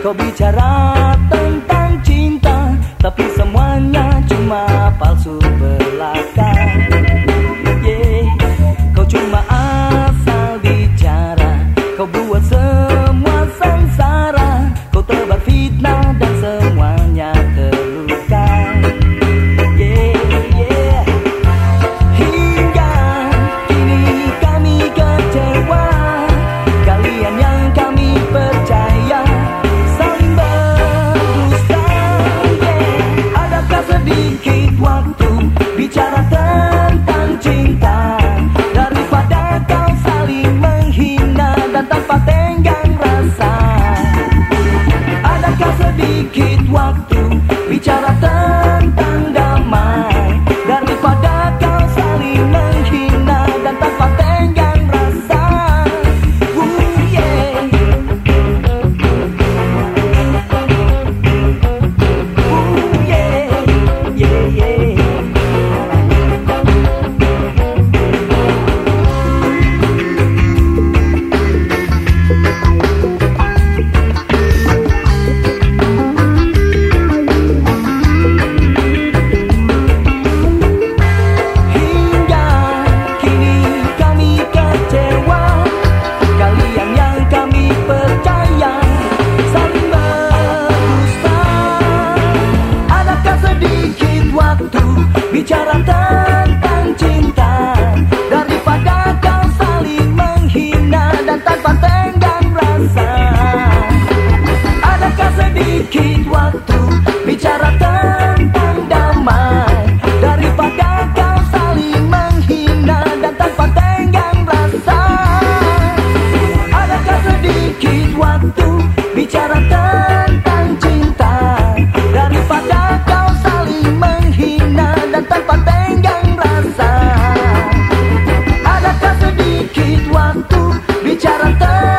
Kau bicara tentang cinta Tapi semuanya cuma palsu belaka yeah. Kau cuma asal bicara Kau buat sedikit waktu bicara tentang cinta. Daripada kau saling menghina dan tanpa tenggang rasa. Adakah sedikit waktu bicara sedikit waktu bicara tentang